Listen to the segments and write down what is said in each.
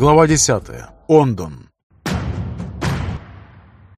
Глава 10. Ондон.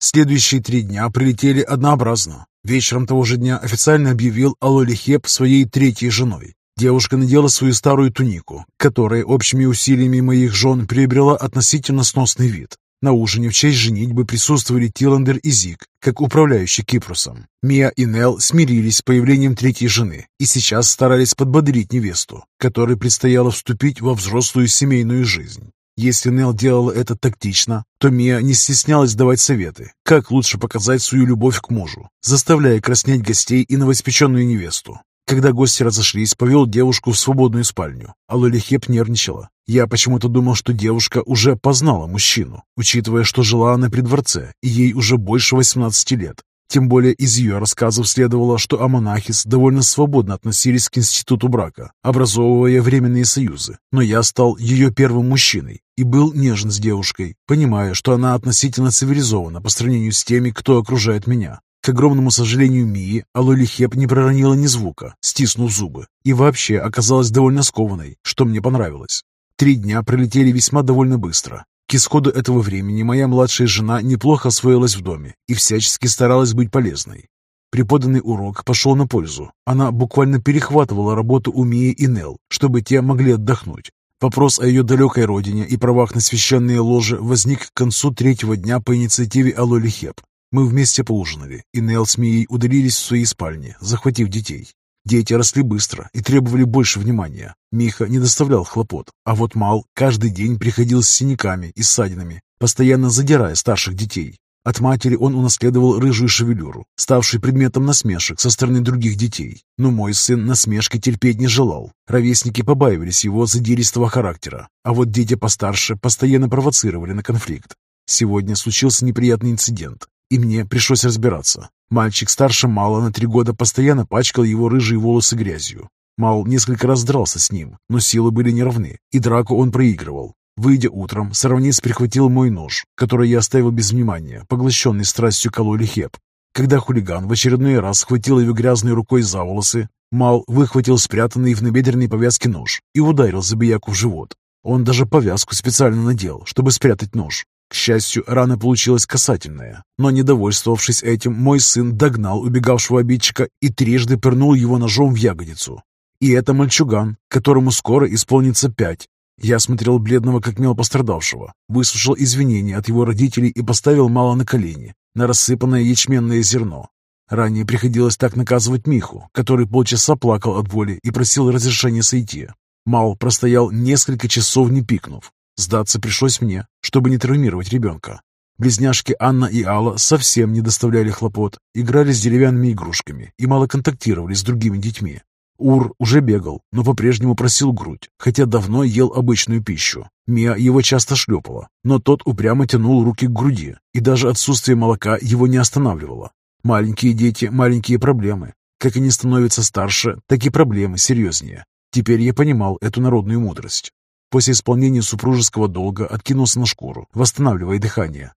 Следующие три дня прилетели однообразно. Вечером того же дня официально объявил Алоли Хеп своей третьей женой. Девушка надела свою старую тунику, которая общими усилиями моих жен приобрела относительно сносный вид. На ужине в честь женитьбы присутствовали Тиландер и Зик, как управляющий Кипрусом. Мия и Нел смирились с появлением третьей жены и сейчас старались подбодрить невесту, которой предстояло вступить во взрослую семейную жизнь. Если Нел делала это тактично, то Мия не стеснялась давать советы, как лучше показать свою любовь к мужу, заставляя краснеть гостей и новоиспеченную невесту. Когда гости разошлись, повел девушку в свободную спальню, а Лолихеп нервничала. Я почему-то думал, что девушка уже познала мужчину, учитывая, что жила она при дворце, и ей уже больше 18 лет. Тем более из ее рассказов следовало, что Амонахис довольно свободно относились к институту брака, образовывая временные союзы. Но я стал ее первым мужчиной и был нежен с девушкой, понимая, что она относительно цивилизована по сравнению с теми, кто окружает меня. К огромному сожалению Мии, Алолихеп не проронила ни звука, стиснув зубы, и вообще оказалась довольно скованной, что мне понравилось. Три дня пролетели весьма довольно быстро. К исходу этого времени моя младшая жена неплохо освоилась в доме и всячески старалась быть полезной. Преподанный урок пошел на пользу. Она буквально перехватывала работу у Мии и Нел, чтобы те могли отдохнуть. Вопрос о ее далекой родине и правах на священные ложи возник к концу третьего дня по инициативе Алоли Хеп. Мы вместе поужинали, и Нел с Мией удалились в свои спальни, захватив детей. Дети росли быстро и требовали больше внимания. Миха не доставлял хлопот, а вот Мал каждый день приходил с синяками и ссадинами, постоянно задирая старших детей. От матери он унаследовал рыжую шевелюру, ставший предметом насмешек со стороны других детей. Но мой сын насмешки терпеть не желал. Ровесники побаивались его задиристого характера, а вот дети постарше постоянно провоцировали на конфликт. Сегодня случился неприятный инцидент и мне пришлось разбираться. Мальчик старше Мала на три года постоянно пачкал его рыжие волосы грязью. Мал несколько раз дрался с ним, но силы были неравны, и драку он проигрывал. Выйдя утром, сорванец прихватил мой нож, который я оставил без внимания, поглощенный страстью кололи хеп. Когда хулиган в очередной раз схватил ее грязной рукой за волосы, Мал выхватил спрятанный в набедренной повязке нож и ударил забияку в живот. Он даже повязку специально надел, чтобы спрятать нож. К счастью, рана получилась касательная, но, недовольствовавшись этим, мой сын догнал убегавшего обидчика и трижды пырнул его ножом в ягодицу. И это мальчуган, которому скоро исполнится пять. Я смотрел бледного как мел пострадавшего, выслушал извинения от его родителей и поставил мало на колени, на рассыпанное ячменное зерно. Ранее приходилось так наказывать Миху, который полчаса плакал от боли и просил разрешения сойти. Мал простоял несколько часов не пикнув, Сдаться пришлось мне, чтобы не травмировать ребенка. Близняшки Анна и Алла совсем не доставляли хлопот, играли с деревянными игрушками и мало контактировали с другими детьми. Ур уже бегал, но по-прежнему просил грудь, хотя давно ел обычную пищу. Мия его часто шлепала, но тот упрямо тянул руки к груди, и даже отсутствие молока его не останавливало. Маленькие дети – маленькие проблемы. Как они становятся старше, так и проблемы серьезнее. Теперь я понимал эту народную мудрость. После исполнения супружеского долга откинулся на шкуру, восстанавливая дыхание.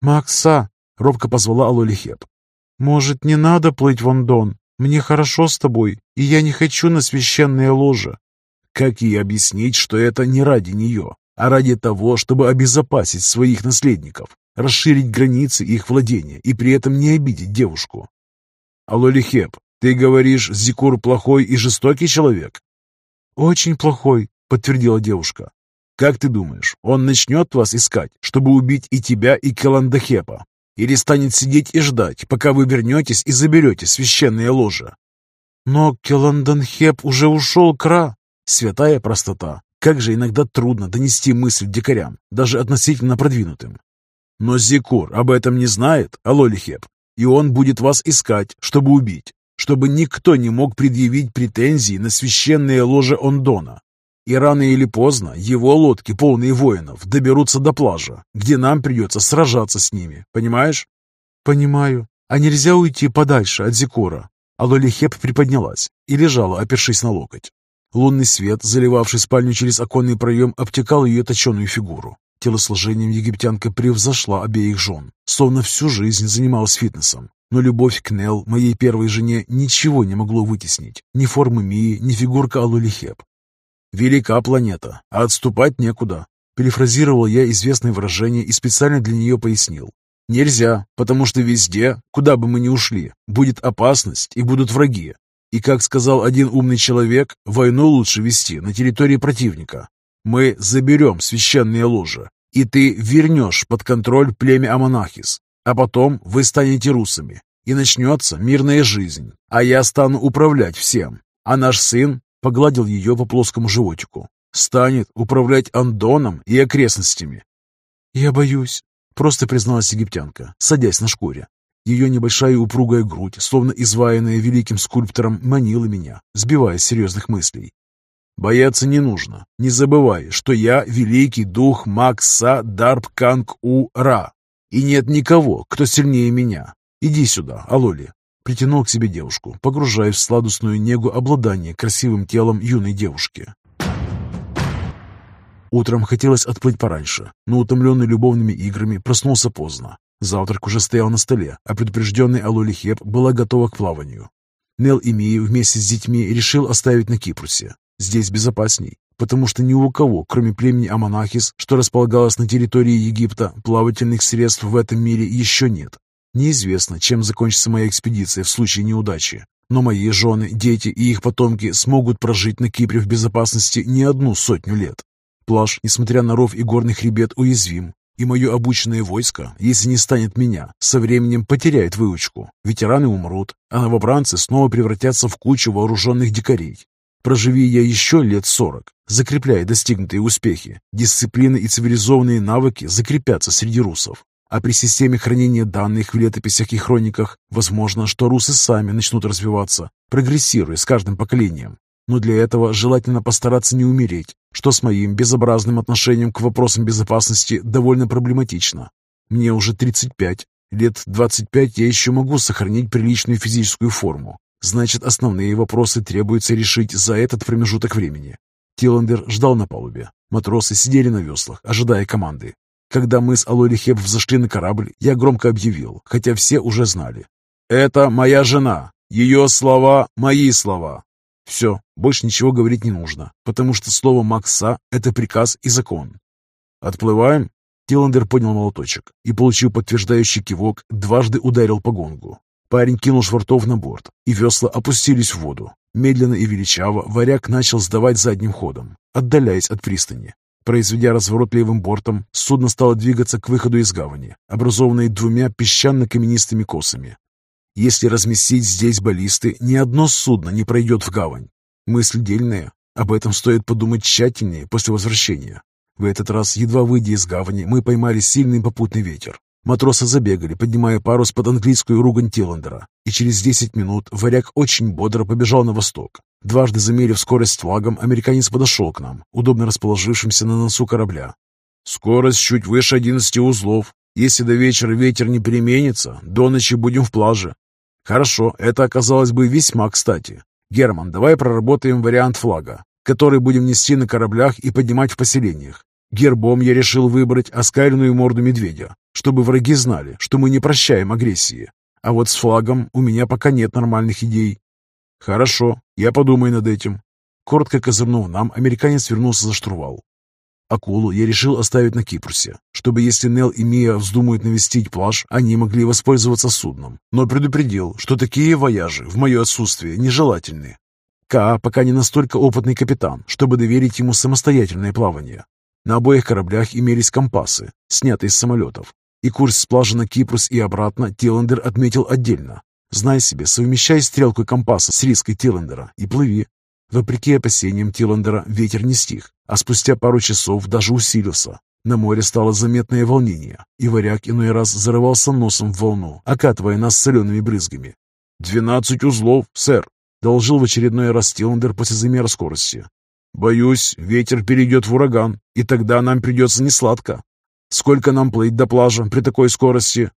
«Макса!» — робко позвала Алолихеп. «Может, не надо плыть в Ондон? Мне хорошо с тобой, и я не хочу на священное ложе». Как ей объяснить, что это не ради нее, а ради того, чтобы обезопасить своих наследников, расширить границы их владения и при этом не обидеть девушку? «Алолихеп, ты говоришь, Зикур плохой и жестокий человек?» «Очень плохой, подтвердила девушка. «Как ты думаешь, он начнет вас искать, чтобы убить и тебя, и Келандахепа? Или станет сидеть и ждать, пока вы вернетесь и заберете священное ложе?» «Но Келанданхеп уже ушел кра...» Святая простота. Как же иногда трудно донести мысль дикарям, даже относительно продвинутым. Но Зикур об этом не знает, Алолихеп, и он будет вас искать, чтобы убить, чтобы никто не мог предъявить претензии на священное ложе Ондона. И рано или поздно его лодки, полные воинов, доберутся до плажа, где нам придется сражаться с ними, понимаешь? Понимаю. А нельзя уйти подальше от Зикора? Алолихеп приподнялась и лежала, опершись на локоть. Лунный свет, заливавший спальню через оконный проем, обтекал ее точеную фигуру. Телосложением египтянка превзошла обеих жен, словно всю жизнь занималась фитнесом. Но любовь к Нел, моей первой жене, ничего не могло вытеснить. Ни формы Мии, ни фигурка Алулихеп. Велика планета, а отступать некуда. Перефразировал я известное выражение и специально для нее пояснил. Нельзя, потому что везде, куда бы мы ни ушли, будет опасность и будут враги. И, как сказал один умный человек, войну лучше вести на территории противника. Мы заберем священные ложи, и ты вернешь под контроль племя Аманахис, а потом вы станете русами, и начнется мирная жизнь, а я стану управлять всем, а наш сын погладил ее по плоскому животику, станет управлять Андоном и окрестностями. «Я боюсь», — просто призналась египтянка, садясь на шкуре. Ее небольшая упругая грудь, словно изваянная великим скульптором, манила меня, сбивая с серьезных мыслей. «Бояться не нужно. Не забывай, что я великий дух Макса Дарб Канг У Ра, и нет никого, кто сильнее меня. Иди сюда, Алоли». Притянул к себе девушку, погружая в сладостную негу обладания красивым телом юной девушки. Утром хотелось отплыть пораньше, но утомленный любовными играми проснулся поздно. Завтрак уже стоял на столе, а предупрежденный Алоли Хеп была готова к плаванию. Нел и Мия вместе с детьми решил оставить на Кипрусе. Здесь безопасней, потому что ни у кого, кроме племени Аманахис, что располагалось на территории Египта, плавательных средств в этом мире еще нет. Неизвестно, чем закончится моя экспедиция в случае неудачи, но мои жены, дети и их потомки смогут прожить на Кипре в безопасности не одну сотню лет. Плаж, несмотря на ров и горный хребет, уязвим, и мое обученное войско, если не станет меня, со временем потеряет выучку. Ветераны умрут, а новобранцы снова превратятся в кучу вооруженных дикарей. Проживи я еще лет сорок, закрепляя достигнутые успехи, дисциплины и цивилизованные навыки закрепятся среди русов. А при системе хранения данных в летописях и хрониках, возможно, что русы сами начнут развиваться, прогрессируя с каждым поколением. Но для этого желательно постараться не умереть, что с моим безобразным отношением к вопросам безопасности довольно проблематично. Мне уже 35. Лет 25 я еще могу сохранить приличную физическую форму. Значит, основные вопросы требуется решить за этот промежуток времени. Тиландер ждал на палубе. Матросы сидели на веслах, ожидая команды. Когда мы с Алоли Хеп взошли на корабль, я громко объявил, хотя все уже знали. «Это моя жена. Ее слова – мои слова. Все, больше ничего говорить не нужно, потому что слово Макса – это приказ и закон. «Отплываем?» Тиландер поднял молоточек и, получив подтверждающий кивок, дважды ударил по гонгу. Парень кинул швартов на борт, и весла опустились в воду. Медленно и величаво варяг начал сдавать задним ходом, отдаляясь от пристани. Произведя разворот левым бортом, судно стало двигаться к выходу из гавани, образованной двумя песчано-каменистыми косами, если разместить здесь баллисты, ни одно судно не пройдет в гавань. Мысль дельная. Об этом стоит подумать тщательнее после возвращения. В этот раз, едва выйдя из гавани, мы поймали сильный попутный ветер. Матросы забегали, поднимая парус под английскую ругань Тиллендера, и через 10 минут варяг очень бодро побежал на восток. Дважды замерив скорость флагом, американец подошел к нам, удобно расположившимся на носу корабля. «Скорость чуть выше 11 узлов. Если до вечера ветер не переменится, до ночи будем в плаже. Хорошо, это оказалось бы весьма кстати. Герман, давай проработаем вариант флага, который будем нести на кораблях и поднимать в поселениях. Гербом я решил выбрать оскаленную морду медведя, чтобы враги знали, что мы не прощаем агрессии. А вот с флагом у меня пока нет нормальных идей. Хорошо, я подумаю над этим. Коротко козырнув нам, американец вернулся за штурвал. Акулу я решил оставить на Кипрусе, чтобы если Нел и Мия вздумают навестить плаж, они могли воспользоваться судном. Но предупредил, что такие вояжи в мое отсутствие нежелательны. Ка пока не настолько опытный капитан, чтобы доверить ему самостоятельное плавание. На обоих кораблях имелись компасы, снятые с самолетов, и курс с плажа на Кипрус и обратно Тиландер отметил отдельно. Знай себе, совмещай стрелку компаса с риской Тиландера и плыви. Вопреки опасениям Тиландера ветер не стих, а спустя пару часов даже усилился. На море стало заметное волнение, и варяг иной раз зарывался носом в волну, окатывая нас солеными брызгами. «Двенадцать узлов, сэр!» — доложил в очередной раз Тиландер после замера скорости. «Боюсь, ветер перейдет в ураган, и тогда нам придется несладко. Сколько нам плыть до плажа при такой скорости?»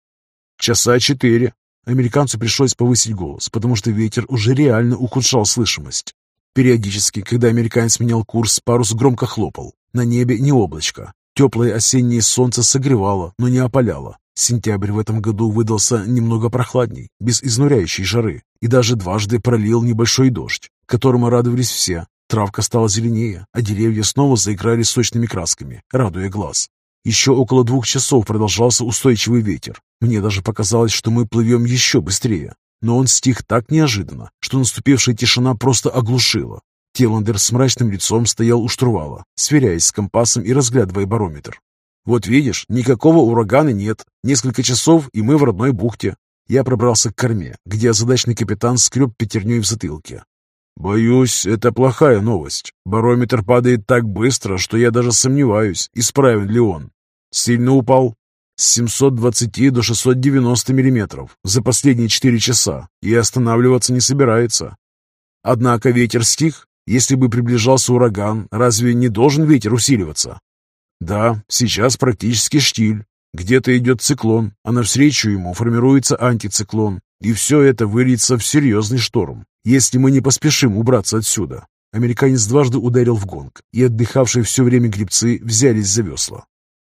«Часа четыре». Американцу пришлось повысить голос, потому что ветер уже реально ухудшал слышимость. Периодически, когда американец менял курс, парус громко хлопал. На небе не облачко. Теплое осеннее солнце согревало, но не опаляло. Сентябрь в этом году выдался немного прохладней, без изнуряющей жары, и даже дважды пролил небольшой дождь, которому радовались все, Травка стала зеленее, а деревья снова заиграли сочными красками, радуя глаз. Еще около двух часов продолжался устойчивый ветер. Мне даже показалось, что мы плывем еще быстрее. Но он стих так неожиданно, что наступившая тишина просто оглушила. Теландер с мрачным лицом стоял у штурвала, сверяясь с компасом и разглядывая барометр. «Вот видишь, никакого урагана нет. Несколько часов, и мы в родной бухте». Я пробрался к корме, где озадачный капитан скреб пятерней в затылке. «Боюсь, это плохая новость. Барометр падает так быстро, что я даже сомневаюсь, исправен ли он. Сильно упал? С 720 до 690 миллиметров за последние 4 часа и останавливаться не собирается. Однако ветер стих. Если бы приближался ураган, разве не должен ветер усиливаться? Да, сейчас практически штиль. Где-то идет циклон, а навстречу ему формируется антициклон, и все это выльется в серьезный шторм, если мы не поспешим убраться отсюда. Американец дважды ударил в гонг, и отдыхавшие все время грибцы взялись за весла.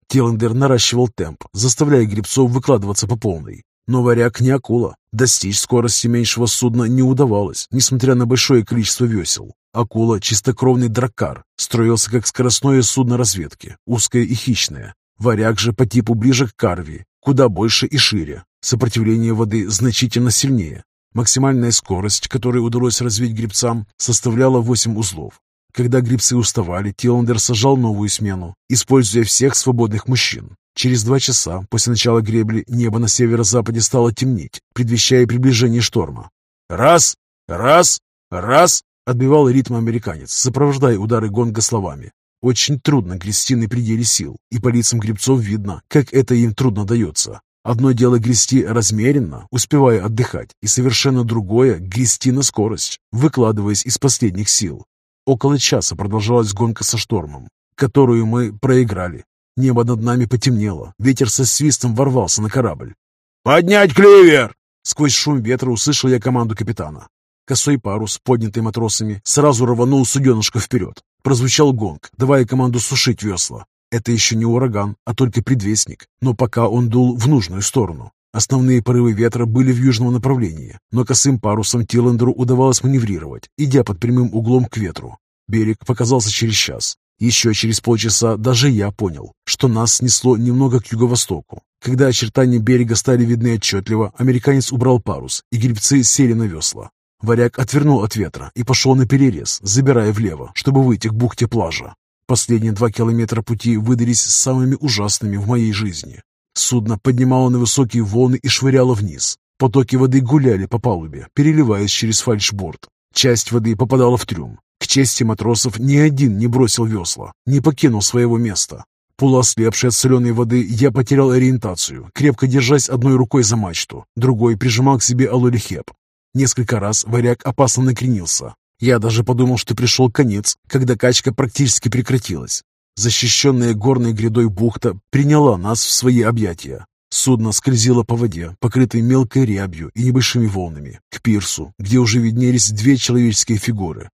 Теландер наращивал темп, заставляя грибцов выкладываться по полной. Но варяг не акула. Достичь скорости меньшего судна не удавалось, несмотря на большое количество весел. Акула, чистокровный драккар, строился как скоростное судно разведки, узкое и хищное. Варяг же по типу ближе к карви, куда больше и шире. Сопротивление воды значительно сильнее. Максимальная скорость, которую удалось развить грибцам, составляла 8 узлов. Когда грибцы уставали, Тиландер сажал новую смену, используя всех свободных мужчин. Через два часа после начала гребли небо на северо-западе стало темнеть, предвещая приближение шторма. «Раз! Раз! Раз!» — отбивал ритм американец, сопровождая удары гонга словами. Очень трудно грести на пределе сил, и по лицам гребцов видно, как это им трудно дается. Одно дело грести размеренно, успевая отдыхать, и совершенно другое — грести на скорость, выкладываясь из последних сил. Около часа продолжалась гонка со штормом, которую мы проиграли. Небо над нами потемнело, ветер со свистом ворвался на корабль. «Поднять клевер!» Сквозь шум ветра услышал я команду капитана. Косой парус, поднятый матросами, сразу рванул суденышко вперед. Прозвучал гонг, давая команду сушить весла. Это еще не ураган, а только предвестник, но пока он дул в нужную сторону. Основные порывы ветра были в южном направлении, но косым парусом Тиландеру удавалось маневрировать, идя под прямым углом к ветру. Берег показался через час. Еще через полчаса даже я понял, что нас снесло немного к юго-востоку. Когда очертания берега стали видны отчетливо, американец убрал парус, и гребцы сели на весла. Варяг отвернул от ветра и пошел на перерез, забирая влево, чтобы выйти к бухте плажа. Последние два километра пути выдались самыми ужасными в моей жизни. Судно поднимало на высокие волны и швыряло вниз. Потоки воды гуляли по палубе, переливаясь через фальшборд. Часть воды попадала в трюм. К чести матросов ни один не бросил весла, не покинул своего места. Полуослепший от соленой воды, я потерял ориентацию, крепко держась одной рукой за мачту, другой прижимал к себе алолихеп. Несколько раз варяг опасно накренился. Я даже подумал, что пришел конец, когда качка практически прекратилась. Защищенная горной грядой бухта приняла нас в свои объятия. Судно скользило по воде, покрытой мелкой рябью и небольшими волнами, к пирсу, где уже виднелись две человеческие фигуры.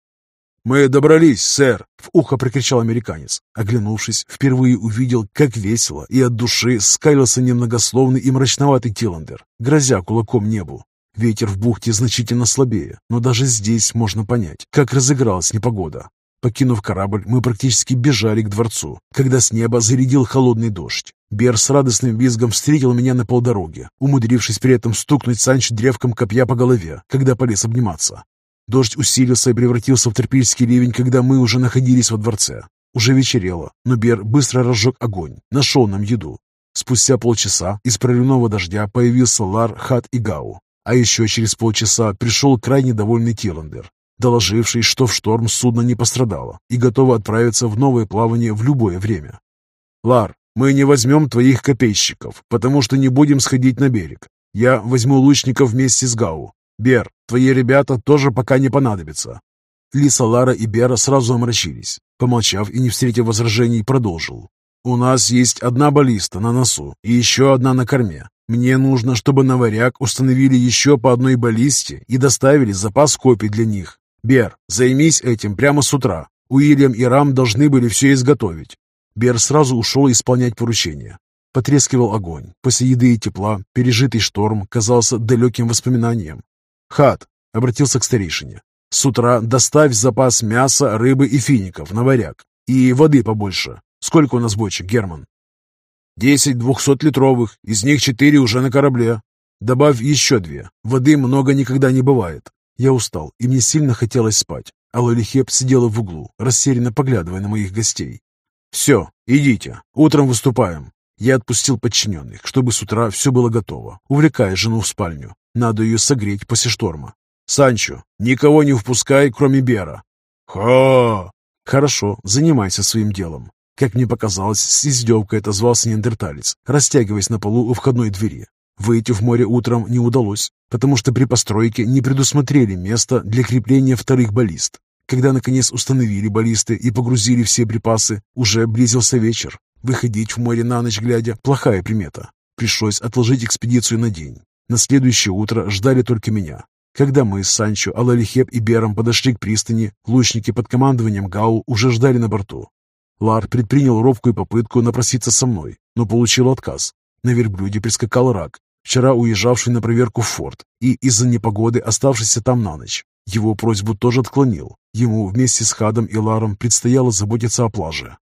«Мы добрались, сэр!» — в ухо прокричал американец. Оглянувшись, впервые увидел, как весело и от души скалился немногословный и мрачноватый Тиландер, грозя кулаком небу. Ветер в бухте значительно слабее, но даже здесь можно понять, как разыгралась непогода. Покинув корабль, мы практически бежали к дворцу, когда с неба зарядил холодный дождь. Бер с радостным визгом встретил меня на полдороге, умудрившись при этом стукнуть Санч древком копья по голове, когда полез обниматься. Дождь усилился и превратился в тропический ливень, когда мы уже находились во дворце. Уже вечерело, но Бер быстро разжег огонь, нашел нам еду. Спустя полчаса из проливного дождя появился Лар, Хат и Гау. А еще через полчаса пришел крайне довольный Тиландер, доложивший, что в шторм судно не пострадало и готово отправиться в новое плавание в любое время. «Лар, мы не возьмем твоих копейщиков, потому что не будем сходить на берег. Я возьму лучников вместе с Гау. Бер, твои ребята тоже пока не понадобятся». Лиса Лара и Бера сразу омрачились. Помолчав и не встретив возражений, продолжил. «У нас есть одна баллиста на носу и еще одна на корме. Мне нужно, чтобы на варяг установили еще по одной баллисте и доставили запас копий для них. «Бер, займись этим прямо с утра. Уильям и Рам должны были все изготовить». Бер сразу ушел исполнять поручение. Потрескивал огонь. После еды и тепла пережитый шторм казался далеким воспоминанием. «Хат!» — обратился к старейшине. С утра доставь запас мяса, рыбы и фиников на варяг. И воды побольше. Сколько у нас бочек, Герман? Десять двухсотлитровых, из них четыре уже на корабле. Добавь еще две. Воды много никогда не бывает. Я устал, и мне сильно хотелось спать. А Лолихеп сидела в углу, растерянно поглядывая на моих гостей. «Все, идите, утром выступаем». Я отпустил подчиненных, чтобы с утра все было готово, увлекая жену в спальню. Надо ее согреть после шторма. «Санчо, никого не впускай, кроме Бера». «Ха!» «Хорошо, занимайся своим делом». Как мне показалось, с издевкой отозвался неандерталец, растягиваясь на полу у входной двери. Выйти в море утром не удалось, потому что при постройке не предусмотрели место для крепления вторых баллист. Когда, наконец, установили баллисты и погрузили все припасы, уже близился вечер. Выходить в море на ночь глядя – плохая примета. Пришлось отложить экспедицию на день. На следующее утро ждали только меня. Когда мы с Санчо, Алалихеп и Бером подошли к пристани, лучники под командованием Гау уже ждали на борту. Лар предпринял робкую попытку напроситься со мной, но получил отказ. На верблюде прискакал рак, вчера уезжавший на проверку в форт и из-за непогоды оставшийся там на ночь. Его просьбу тоже отклонил. Ему вместе с Хадом и Ларом предстояло заботиться о плаже.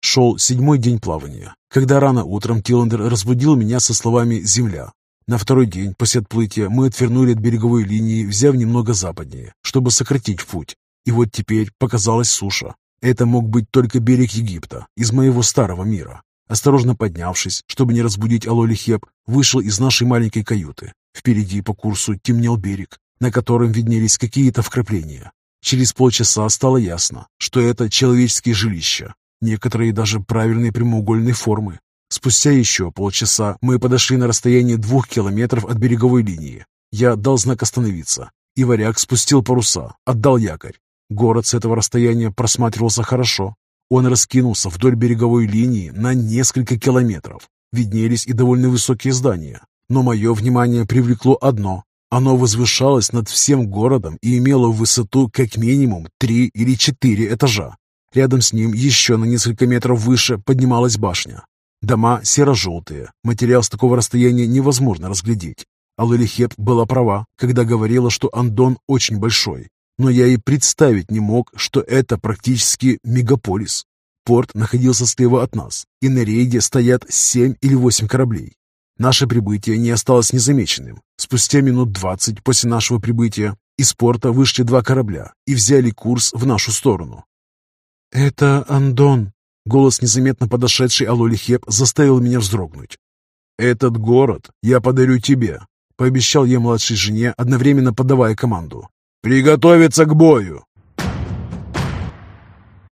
Шел седьмой день плавания, когда рано утром Тиллендер разбудил меня со словами «Земля». На второй день после отплытия мы отвернули от береговой линии, взяв немного западнее, чтобы сократить путь. И вот теперь показалась суша. Это мог быть только берег Египта, из моего старого мира. Осторожно поднявшись, чтобы не разбудить Алоли Хеп, вышел из нашей маленькой каюты. Впереди по курсу темнел берег, на котором виднелись какие-то вкрапления. Через полчаса стало ясно, что это человеческие жилища, некоторые даже правильной прямоугольной формы. Спустя еще полчаса мы подошли на расстояние двух километров от береговой линии. Я дал знак остановиться, и варяг спустил паруса, отдал якорь. Город с этого расстояния просматривался хорошо, он раскинулся вдоль береговой линии на несколько километров. Виднелись и довольно высокие здания. Но мое внимание привлекло одно. Оно возвышалось над всем городом и имело высоту как минимум три или четыре этажа. Рядом с ним еще на несколько метров выше поднималась башня. Дома серо-желтые. Материал с такого расстояния невозможно разглядеть. Алалихеп была права, когда говорила, что Андон очень большой но я и представить не мог, что это практически мегаполис. Порт находился слева от нас, и на рейде стоят семь или восемь кораблей. Наше прибытие не осталось незамеченным. Спустя минут двадцать после нашего прибытия из порта вышли два корабля и взяли курс в нашу сторону. «Это Андон», — голос незаметно подошедший Алоли Хеп заставил меня вздрогнуть. «Этот город я подарю тебе», — пообещал я младшей жене, одновременно подавая команду. «Приготовиться к бою!»